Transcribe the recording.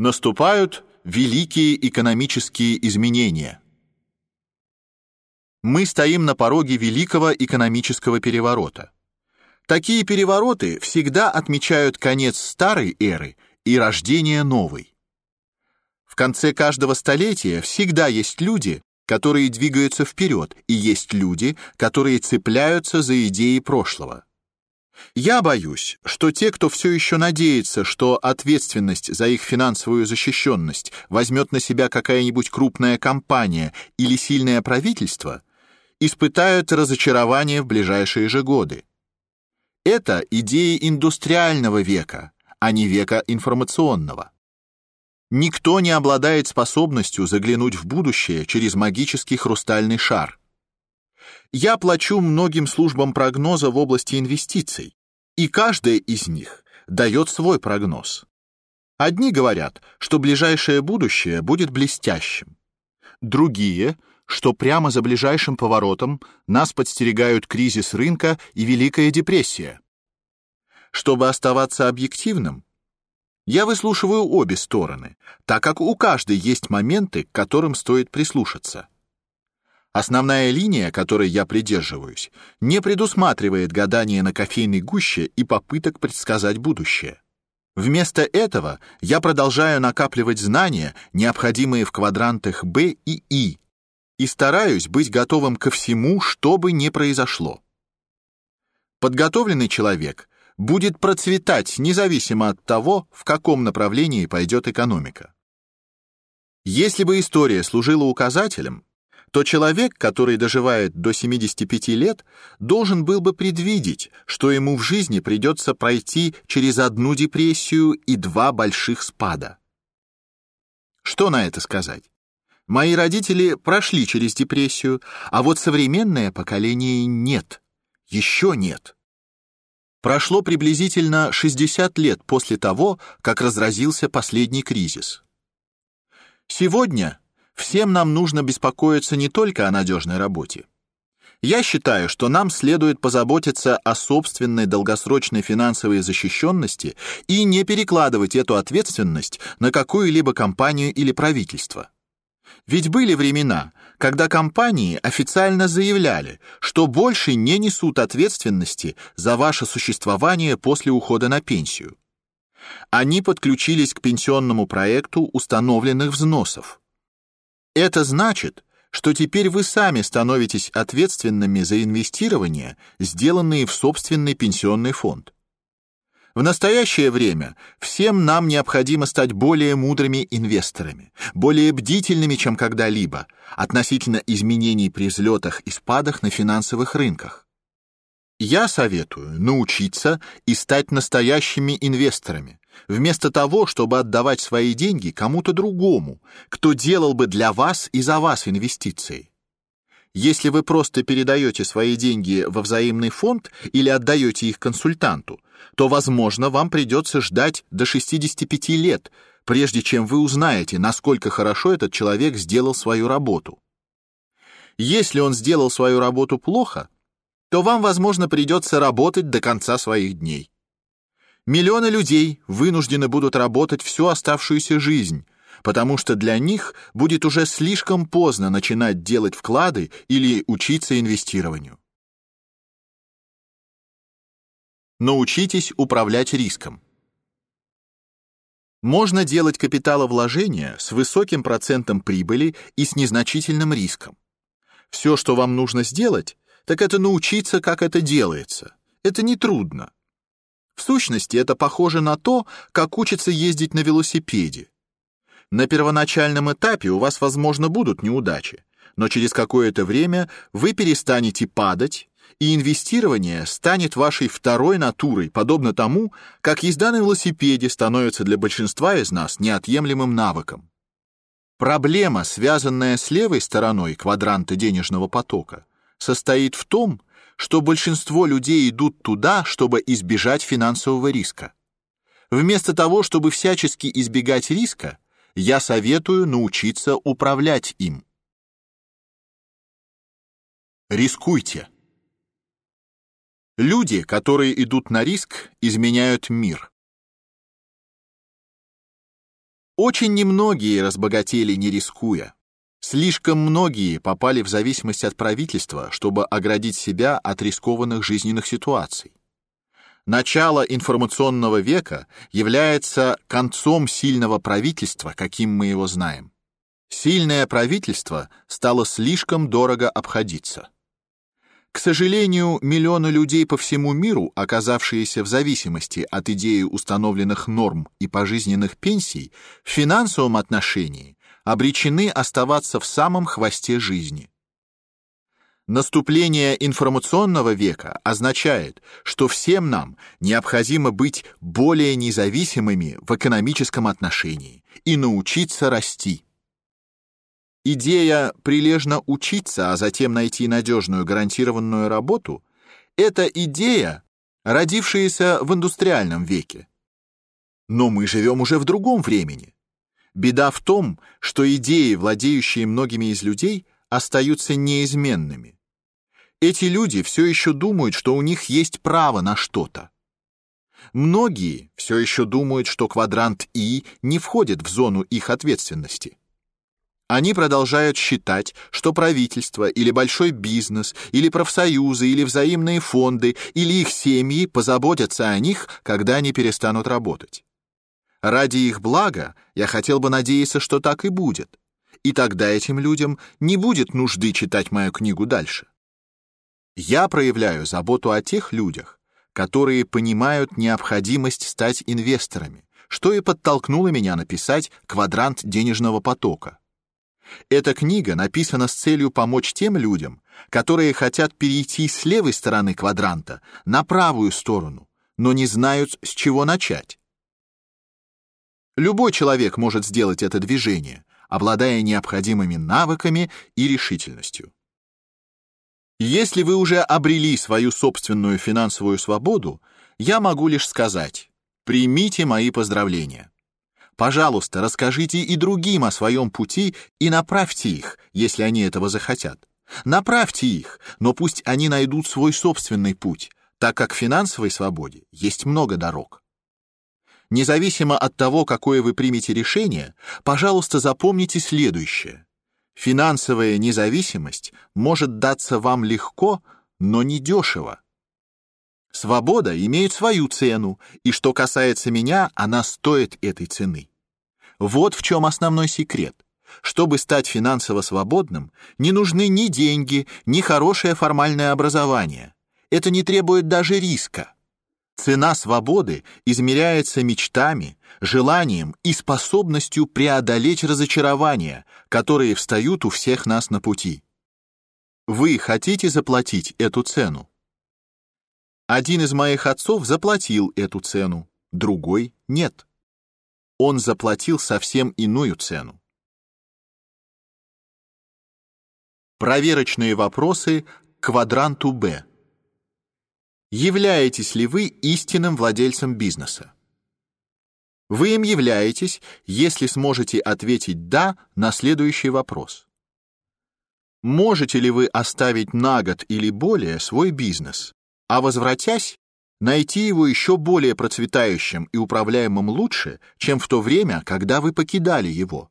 Наступают великие экономические изменения. Мы стоим на пороге великого экономического переворота. Такие перевороты всегда отмечают конец старой эры и рождение новой. В конце каждого столетия всегда есть люди, которые двигаются вперед, и есть люди, которые цепляются за идеи прошлого. Я боюсь, что те, кто все еще надеется, что ответственность за их финансовую защищенность возьмет на себя какая-нибудь крупная компания или сильное правительство, испытают разочарование в ближайшие же годы. Это идеи индустриального века, а не века информационного. Никто не обладает способностью заглянуть в будущее через магический хрустальный шар. Я плачу многим службам прогноза в области инвестиций, и каждая из них дает свой прогноз. Одни говорят, что ближайшее будущее будет блестящим. Другие, что прямо за ближайшим поворотом нас подстерегают кризис рынка и Великая депрессия. Чтобы оставаться объективным, я выслушиваю обе стороны, так как у каждой есть моменты, к которым стоит прислушаться. Основная линия, которой я придерживаюсь, не предусматривает гадания на кофейной гуще и попыток предсказать будущее. Вместо этого я продолжаю накапливать знания, необходимые в квадрантах Б и И, и стараюсь быть готовым ко всему, что бы ни произошло. Подготовленный человек будет процветать независимо от того, в каком направлении пойдет экономика. Если бы история служила указателем, то человек, который доживает до 75 лет, должен был бы предвидеть, что ему в жизни придется пройти через одну депрессию и два больших спада. Что на это сказать? Мои родители прошли через депрессию, а вот современное поколение нет. Еще нет. Прошло приблизительно 60 лет после того, как разразился последний кризис. Сегодня Всем нам нужно беспокоиться не только о надежной работе. Я считаю, что нам следует позаботиться о собственной долгосрочной финансовой защищенности и не перекладывать эту ответственность на какую-либо компанию или правительство. Ведь были времена, когда компании официально заявляли, что больше не несут ответственности за ваше существование после ухода на пенсию. Они подключились к пенсионному проекту установленных взносов. Это значит, что теперь вы сами становитесь ответственными за инвестирования, сделанные в собственный пенсионный фонд. В настоящее время всем нам необходимо стать более мудрыми инвесторами, более бдительными, чем когда-либо, относительно изменений при взлетах и спадах на финансовых рынках. Я советую научиться и стать настоящими инвесторами, вместо того, чтобы отдавать свои деньги кому-то другому, кто делал бы для вас и за вас инвестиции. Если вы просто передаете свои деньги во взаимный фонд или отдаете их консультанту, то, возможно, вам придется ждать до 65 лет, прежде чем вы узнаете, насколько хорошо этот человек сделал свою работу. Если он сделал свою работу плохо, то вам, возможно, придется работать до конца своих дней. Миллионы людей вынуждены будут работать всю оставшуюся жизнь, потому что для них будет уже слишком поздно начинать делать вклады или учиться инвестированию. Научитесь управлять риском. Можно делать капиталовложения с высоким процентом прибыли и с незначительным риском. Все, что вам нужно сделать, так это научиться, как это делается. Это не трудно. В сущности, это похоже на то, как учиться ездить на велосипеде. На первоначальном этапе у вас, возможно, будут неудачи, но через какое-то время вы перестанете падать, и инвестирование станет вашей второй натурой, подобно тому, как езда на велосипеде становится для большинства из нас неотъемлемым навыком. Проблема, связанная с левой стороной квадранта денежного потока, состоит в том, что большинство людей идут туда, чтобы избежать финансового риска. Вместо того, чтобы всячески избегать риска, я советую научиться управлять им. Рискуйте. Люди, которые идут на риск, изменяют мир. Очень немногие разбогатели не рискуя. Слишком многие попали в зависимость от правительства, чтобы оградить себя от рискованных жизненных ситуаций. Начало информационного века является концом сильного правительства, каким мы его знаем. Сильное правительство стало слишком дорого обходиться. К сожалению, миллионы людей по всему миру, оказавшиеся в зависимости от идеи установленных норм и пожизненных пенсий, в финансовом отношении обречены оставаться в самом хвосте жизни. Наступление информационного века означает, что всем нам необходимо быть более независимыми в экономическом отношении и научиться расти. Идея прилежно учиться, а затем найти надежную гарантированную работу — это идея, родившаяся в индустриальном веке. Но мы живем уже в другом времени. Беда в том, что идеи, владеющие многими из людей, остаются неизменными. Эти люди все еще думают, что у них есть право на что-то. Многие все еще думают, что квадрант И не входит в зону их ответственности. Они продолжают считать, что правительство или большой бизнес, или профсоюзы, или взаимные фонды, или их семьи позаботятся о них, когда они перестанут работать. Ради их блага я хотел бы надеяться, что так и будет. И тогда этим людям не будет нужды читать мою книгу дальше. Я проявляю заботу о тех людях, которые понимают необходимость стать инвесторами, что и подтолкнуло меня написать «Квадрант денежного потока», эта книга написана с целью помочь тем людям, которые хотят перейти с левой стороны квадранта на правую сторону, но не знают, с чего начать. Любой человек может сделать это движение, обладая необходимыми навыками и решительностью. Если вы уже обрели свою собственную финансовую свободу, я могу лишь сказать: примите мои поздравления. Пожалуйста, расскажите и другим о своем пути и направьте их, если они этого захотят. Направьте их, но пусть они найдут свой собственный путь, так как финансовой свободе есть много дорог. Независимо от того, какое вы примете решение, пожалуйста, запомните следующее. Финансовая независимость может даться вам легко, но не дешево. Свобода имеет свою цену, и что касается меня, она стоит этой цены. Вот в чем основной секрет. Чтобы стать финансово свободным, не нужны ни деньги, ни хорошее формальное образование. Это не требует даже риска. Цена свободы измеряется мечтами, желанием и способностью преодолеть разочарования, которые встают у всех нас на пути. Вы хотите заплатить эту цену? Один из моих отцов заплатил эту цену, другой нет он заплатил совсем иную цену. Проверочные вопросы к квадранту Б. Являетесь ли вы истинным владельцем бизнеса? Вы им являетесь, если сможете ответить «да» на следующий вопрос. Можете ли вы оставить на год или более свой бизнес, а возвратясь, найти его еще более процветающим и управляемым лучше, чем в то время, когда вы покидали его.